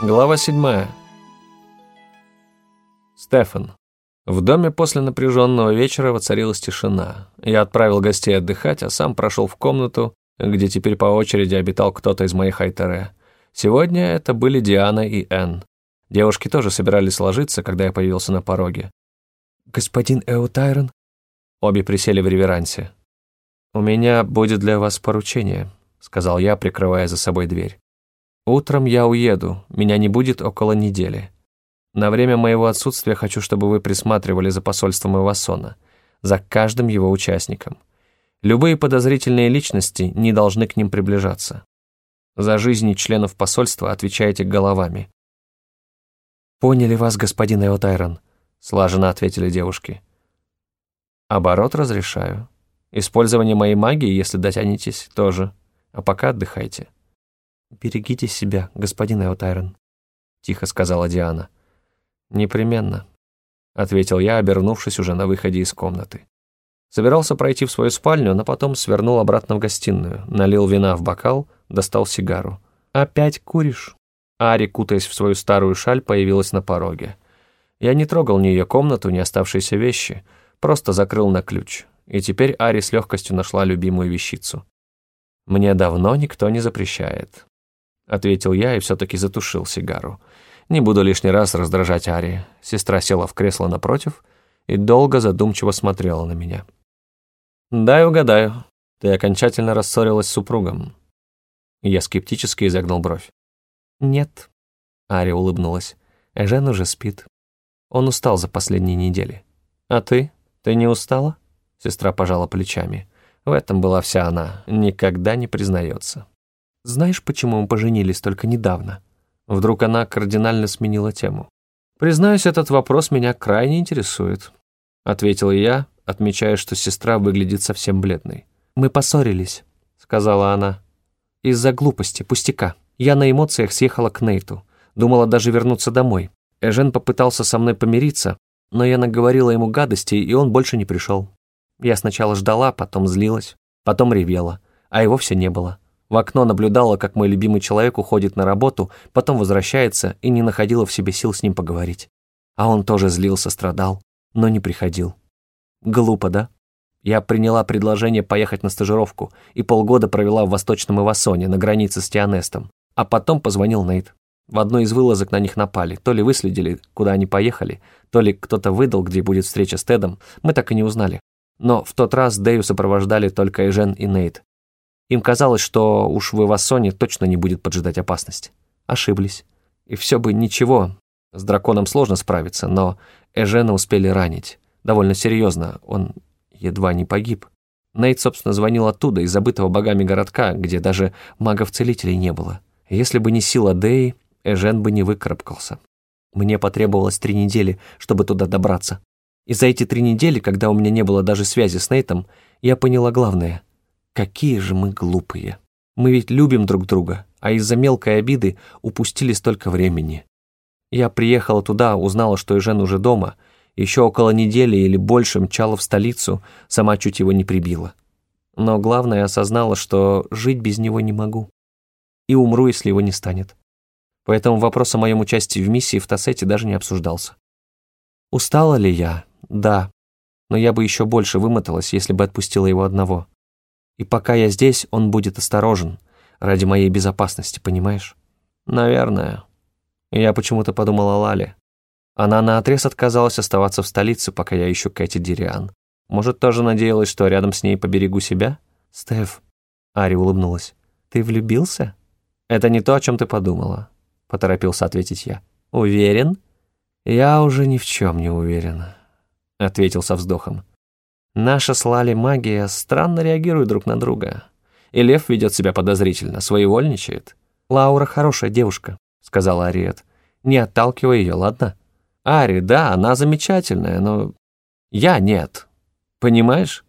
Глава 7. Стефан. В доме после напряженного вечера воцарилась тишина. Я отправил гостей отдыхать, а сам прошел в комнату, где теперь по очереди обитал кто-то из моих айтере. Сегодня это были Диана и Энн. Девушки тоже собирались ложиться, когда я появился на пороге. «Господин Эутайрон?» Обе присели в реверансе. «У меня будет для вас поручение», — сказал я, прикрывая за собой дверь. «Утром я уеду, меня не будет около недели. На время моего отсутствия хочу, чтобы вы присматривали за посольством Ивасона, за каждым его участником. Любые подозрительные личности не должны к ним приближаться. За жизни членов посольства отвечаете головами. «Поняли вас, господин Эотайрон», — слаженно ответили девушки. «Оборот разрешаю. Использование моей магии, если дотянетесь, тоже. А пока отдыхайте». «Берегите себя, господин Эотайрон», — тихо сказала Диана. «Непременно», — ответил я, обернувшись уже на выходе из комнаты. Собирался пройти в свою спальню, но потом свернул обратно в гостиную, налил вина в бокал, достал сигару. «Опять куришь?» Ари, кутаясь в свою старую шаль, появилась на пороге. Я не трогал ни ее комнату, ни оставшиеся вещи, просто закрыл на ключ. И теперь Ари с легкостью нашла любимую вещицу. «Мне давно никто не запрещает», — ответил я и все-таки затушил сигару. Не буду лишний раз раздражать Ари. Сестра села в кресло напротив и долго задумчиво смотрела на меня. «Дай угадаю, ты окончательно рассорилась с супругом». Я скептически изогнул бровь. «Нет», — Ари улыбнулась. «Эжен уже спит. Он устал за последние недели». «А ты? Ты не устала?» Сестра пожала плечами. В этом была вся она, никогда не признается. «Знаешь, почему мы поженились только недавно?» Вдруг она кардинально сменила тему. «Признаюсь, этот вопрос меня крайне интересует», — ответил я, отмечая, что сестра выглядит совсем бледной. «Мы поссорились», — сказала она. «Из-за глупости, пустяка. Я на эмоциях съехала к Нейту. Думала даже вернуться домой. Эжен попытался со мной помириться, но я наговорила ему гадостей, и он больше не пришел. Я сначала ждала, потом злилась, потом ревела, а его все не было. В окно наблюдала, как мой любимый человек уходит на работу, потом возвращается и не находила в себе сил с ним поговорить. А он тоже злился, страдал, но не приходил. Глупо, да? Я приняла предложение поехать на стажировку и полгода провела в Восточном Ивасоне, на границе с Тианестом. А потом позвонил Нейт. В одной из вылазок на них напали. То ли выследили, куда они поехали, то ли кто-то выдал, где будет встреча с Тедом. Мы так и не узнали. Но в тот раз Дэю сопровождали только Эжен и Нейт. Им казалось, что уж в Ивасоне точно не будет поджидать опасность. Ошиблись. И все бы ничего, с драконом сложно справиться, но Эжена успели ранить. Довольно серьезно, он едва не погиб. Нейт, собственно, звонил оттуда, из забытого богами городка, где даже магов-целителей не было. Если бы не сила Деи, Эжен бы не выкарабкался. Мне потребовалось три недели, чтобы туда добраться. И за эти три недели, когда у меня не было даже связи с Нейтом, я поняла главное. Какие же мы глупые. Мы ведь любим друг друга, а из-за мелкой обиды упустили столько времени. Я приехала туда, узнала, что Эжен уже дома, еще около недели или больше мчала в столицу, сама чуть его не прибила. Но главное, осознала, что жить без него не могу. И умру, если его не станет. Поэтому вопрос о моем участии в миссии в Тассете даже не обсуждался. Устала ли я? Да. Но я бы еще больше вымоталась, если бы отпустила его одного. И пока я здесь, он будет осторожен, ради моей безопасности, понимаешь? Наверное. Я почему-то подумала о Лале. Она наотрез отказалась оставаться в столице, пока я ищу Кэти Дириан. Может, тоже надеялась, что рядом с ней поберегу себя? Стеф, Ари улыбнулась. Ты влюбился? Это не то, о чем ты подумала, поторопился ответить я. Уверен? Я уже ни в чем не уверен, ответил со вздохом. Наша с Лали магия странно реагирует друг на друга. И Лев ведет себя подозрительно, своевольничает. «Лаура хорошая девушка», — сказала Ариет. «Не отталкивай ее, ладно?» «Ари, да, она замечательная, но я нет. Понимаешь?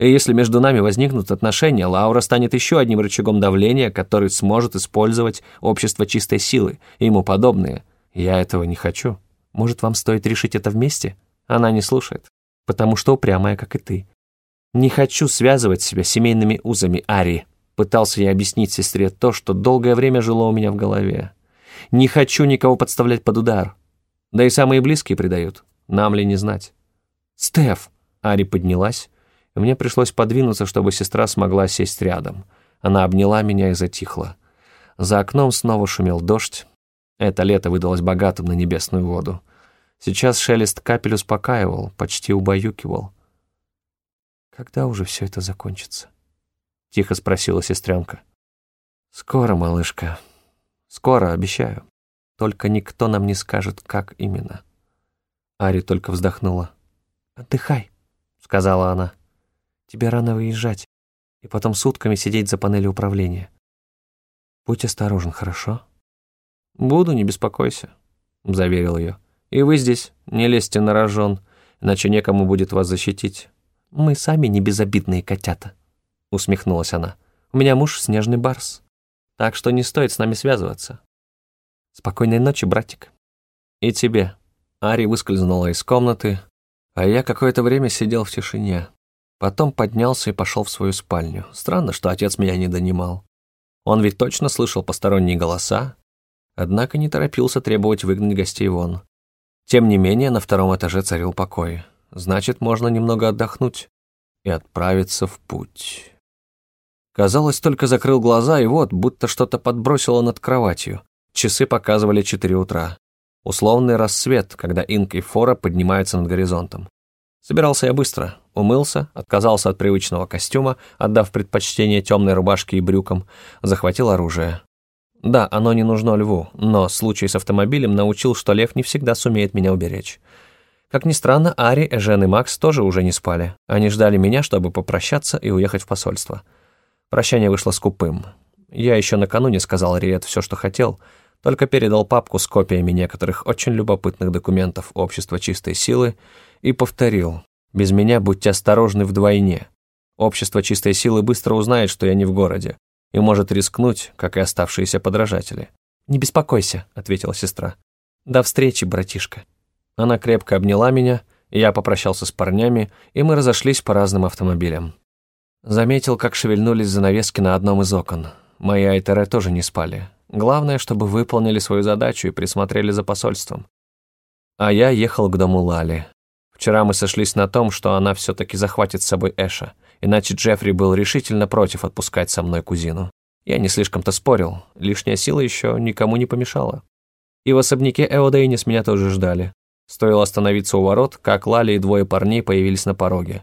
И если между нами возникнут отношения, Лаура станет еще одним рычагом давления, который сможет использовать общество чистой силы и ему подобные. Я этого не хочу. Может, вам стоит решить это вместе?» Она не слушает потому что упрямая, как и ты. Не хочу связывать себя семейными узами, Ари. Пытался я объяснить сестре то, что долгое время жило у меня в голове. Не хочу никого подставлять под удар. Да и самые близкие предают. Нам ли не знать? «Стеф!» Ари поднялась, и мне пришлось подвинуться, чтобы сестра смогла сесть рядом. Она обняла меня и затихла. За окном снова шумел дождь. Это лето выдалось богатым на небесную воду. Сейчас шелест капель успокаивал, почти убаюкивал. «Когда уже все это закончится?» — тихо спросила сестренка. «Скоро, малышка. Скоро, обещаю. Только никто нам не скажет, как именно». Ари только вздохнула. «Отдыхай», — сказала она. «Тебе рано выезжать, и потом сутками сидеть за панелью управления. Будь осторожен, хорошо?» «Буду, не беспокойся», — заверил ее. «И вы здесь, не лезьте на рожон, иначе некому будет вас защитить». «Мы сами не безобидные котята», — усмехнулась она. «У меня муж снежный барс, так что не стоит с нами связываться». «Спокойной ночи, братик». «И тебе». Ари выскользнула из комнаты, а я какое-то время сидел в тишине. Потом поднялся и пошел в свою спальню. Странно, что отец меня не донимал. Он ведь точно слышал посторонние голоса, однако не торопился требовать выгнать гостей вон. Тем не менее, на втором этаже царил покой. Значит, можно немного отдохнуть и отправиться в путь. Казалось, только закрыл глаза, и вот, будто что-то подбросило над кроватью. Часы показывали 4 утра. Условный рассвет, когда Инк и Фора поднимаются над горизонтом. Собирался я быстро, умылся, отказался от привычного костюма, отдав предпочтение темной рубашке и брюкам, захватил оружие. Да, оно не нужно льву, но случай с автомобилем научил, что лев не всегда сумеет меня уберечь. Как ни странно, Ари, Эжен и Макс тоже уже не спали. Они ждали меня, чтобы попрощаться и уехать в посольство. Прощание вышло скупым. Я еще накануне сказал Риет все, что хотел, только передал папку с копиями некоторых очень любопытных документов Общества чистой силы и повторил. «Без меня будьте осторожны вдвойне. Общество чистой силы быстро узнает, что я не в городе, и может рискнуть, как и оставшиеся подражатели». «Не беспокойся», — ответила сестра. «До встречи, братишка». Она крепко обняла меня, я попрощался с парнями, и мы разошлись по разным автомобилям. Заметил, как шевельнулись занавески на одном из окон. Мои айтеры тоже не спали. Главное, чтобы выполнили свою задачу и присмотрели за посольством. А я ехал к дому Лали. Вчера мы сошлись на том, что она все-таки захватит с собой Эша, иначе Джеффри был решительно против отпускать со мной кузину. Я не слишком-то спорил, лишняя сила еще никому не помешала. И в особняке Эодейнис меня тоже ждали. Стоило остановиться у ворот, как Лали и двое парней появились на пороге.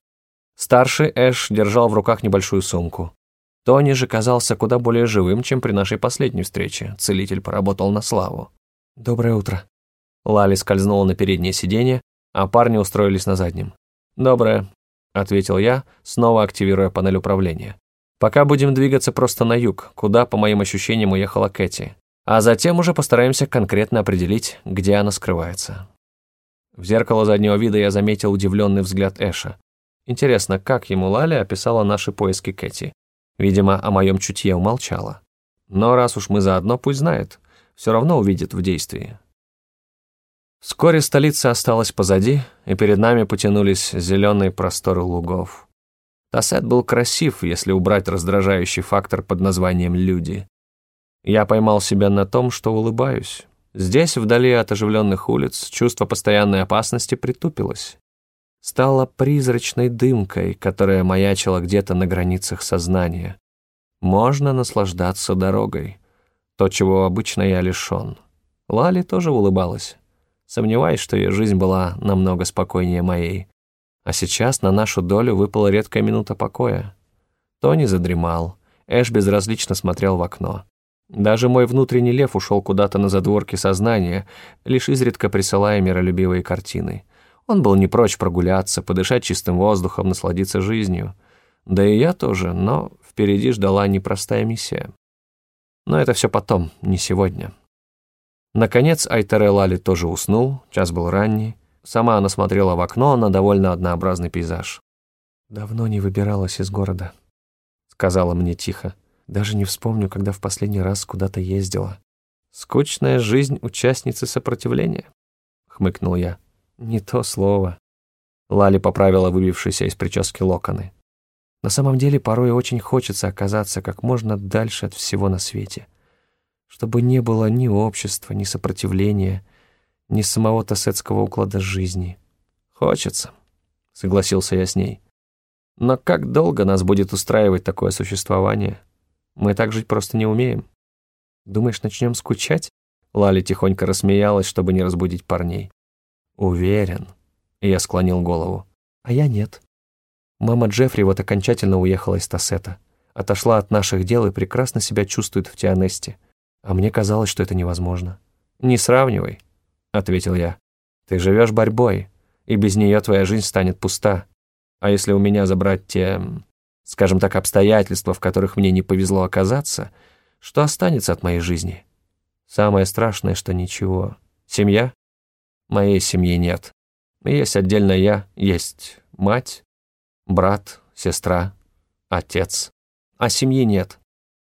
Старший Эш держал в руках небольшую сумку. Тони же казался куда более живым, чем при нашей последней встрече. Целитель поработал на славу. «Доброе утро». Лали скользнула на переднее сиденье, а парни устроились на заднем. «Доброе», — ответил я, снова активируя панель управления. «Пока будем двигаться просто на юг, куда, по моим ощущениям, уехала Кэти. А затем уже постараемся конкретно определить, где она скрывается». В зеркало заднего вида я заметил удивленный взгляд Эша. Интересно, как ему Лали описала наши поиски Кэти? Видимо, о моем чутье умолчала. Но раз уж мы заодно, пусть знает. Все равно увидит в действии. Вскоре столица осталась позади, и перед нами потянулись зеленые просторы лугов. Тассет был красив, если убрать раздражающий фактор под названием «люди». Я поймал себя на том, что улыбаюсь. Здесь, вдали от оживленных улиц, чувство постоянной опасности притупилось. Стало призрачной дымкой, которая маячила где-то на границах сознания. Можно наслаждаться дорогой. То, чего обычно я лишён. Лали тоже улыбалась. Сомневаюсь, что ее жизнь была намного спокойнее моей. А сейчас на нашу долю выпала редкая минута покоя. Тони задремал. Эш безразлично смотрел в окно. Даже мой внутренний лев ушел куда-то на задворки сознания, лишь изредка присылая миролюбивые картины. Он был не прочь прогуляться, подышать чистым воздухом, насладиться жизнью. Да и я тоже, но впереди ждала непростая миссия. Но это все потом, не сегодня. Наконец Айтере Лали тоже уснул, час был ранний. Сама она смотрела в окно на довольно однообразный пейзаж. «Давно не выбиралась из города», — сказала мне тихо. Даже не вспомню, когда в последний раз куда-то ездила. «Скучная жизнь участницы сопротивления», — хмыкнул я. «Не то слово». Лали поправила выбившиеся из прически локоны. «На самом деле порой очень хочется оказаться как можно дальше от всего на свете. Чтобы не было ни общества, ни сопротивления, ни самого тассетского уклада жизни. Хочется, согласился я с ней. Но как долго нас будет устраивать такое существование? Мы так жить просто не умеем. Думаешь, начнем скучать? Лали тихонько рассмеялась, чтобы не разбудить парней. Уверен. Я склонил голову. А я нет. Мама Джеффри вот окончательно уехала из Тассета. Отошла от наших дел и прекрасно себя чувствует в Тианесте. А мне казалось, что это невозможно. «Не сравнивай», — ответил я. «Ты живешь борьбой, и без нее твоя жизнь станет пуста. А если у меня забрать те, скажем так, обстоятельства, в которых мне не повезло оказаться, что останется от моей жизни? Самое страшное, что ничего. Семья? Моей семьи нет. Есть отдельно я, есть мать, брат, сестра, отец. А семьи нет.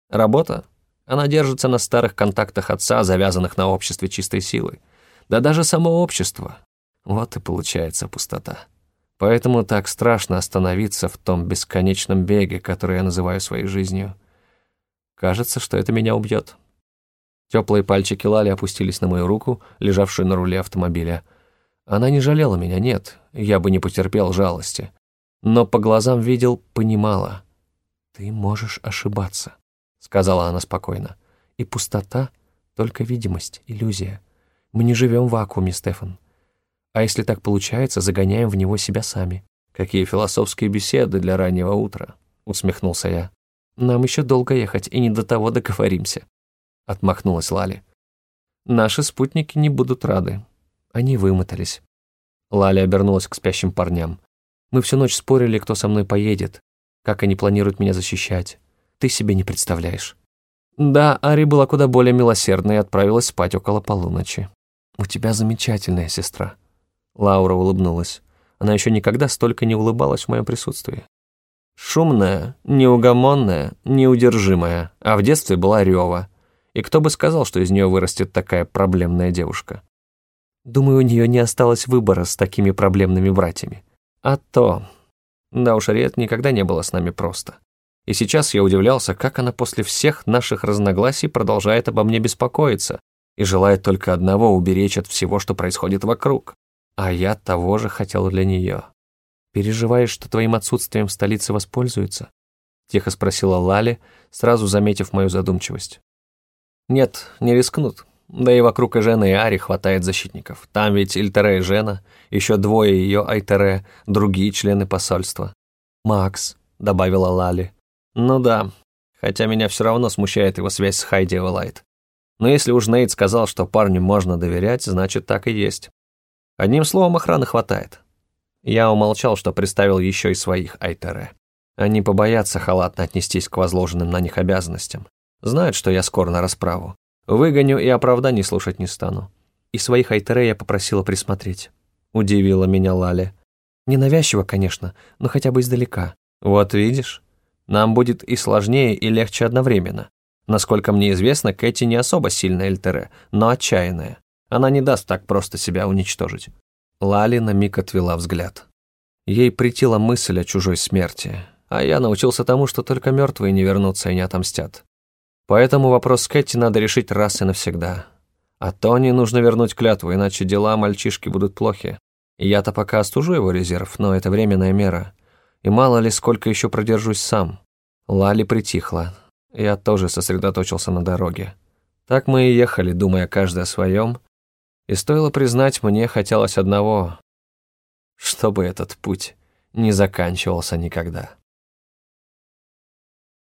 Работа? Она держится на старых контактах отца, завязанных на обществе чистой силы. Да даже само общество. Вот и получается пустота. Поэтому так страшно остановиться в том бесконечном беге, который я называю своей жизнью. Кажется, что это меня убьет. Теплые пальчики Лали опустились на мою руку, лежавшую на руле автомобиля. Она не жалела меня, нет, я бы не потерпел жалости. Но по глазам видел, понимала. «Ты можешь ошибаться», — сказала она спокойно. «И пустота — только видимость, иллюзия. Мы не живем в вакууме, Стефан. А если так получается, загоняем в него себя сами». «Какие философские беседы для раннего утра», — усмехнулся я. «Нам еще долго ехать, и не до того договоримся», — отмахнулась Лали. «Наши спутники не будут рады. Они вымотались». Лали обернулась к спящим парням. «Мы всю ночь спорили, кто со мной поедет, как они планируют меня защищать. Ты себе не представляешь». Да, Ари была куда более милосердной и отправилась спать около полуночи. «У тебя замечательная сестра». Лаура улыбнулась. Она еще никогда столько не улыбалась в моем присутствии. Шумная, неугомонная, неудержимая, а в детстве была рева. И кто бы сказал, что из нее вырастет такая проблемная девушка? Думаю, у нее не осталось выбора с такими проблемными братьями. А то. Да уж, Ариет никогда не было с нами просто. И сейчас я удивлялся, как она после всех наших разногласий продолжает обо мне беспокоиться и желает только одного — уберечь от всего, что происходит вокруг. А я того же хотел для нее. «Переживаешь, что твоим отсутствием в столице воспользуются?» — тихо спросила Лали, сразу заметив мою задумчивость. «Нет, не рискнут. Да и вокруг Эжена и Ари хватает защитников. Там ведь Ильтере и Жена, еще двое ее Айтере, другие члены посольства». «Макс», — добавила Лали. «Ну да, хотя меня все равно смущает его связь с Хайди Эвелайт. Но если уж Нейт сказал, что парню можно доверять, значит, так и есть. Одним словом, охраны хватает. Я умолчал, что представил еще и своих Айтере. Они побоятся халатно отнестись к возложенным на них обязанностям. Знают, что я скоро на расправу. Выгоню и оправданий слушать не стану. И своих Айтере я попросила присмотреть. Удивила меня Лали. Ненавязчиво, конечно, но хотя бы издалека. Вот видишь, нам будет и сложнее, и легче одновременно. Насколько мне известно, Кэти не особо сильная Эльтере, но отчаянная. Она не даст так просто себя уничтожить. Лали на миг отвела взгляд. Ей притила мысль о чужой смерти, а я научился тому, что только мертвые не вернутся и не отомстят. Поэтому вопрос с Кэти надо решить раз и навсегда. А Тони нужно вернуть клятву, иначе дела мальчишки будут плохи. Я-то пока остужу его резерв, но это временная мера. И мало ли, сколько еще продержусь сам. Лали притихла. Я тоже сосредоточился на дороге. Так мы и ехали, думая каждый о своем, и стоило признать, мне хотелось одного, чтобы этот путь не заканчивался никогда.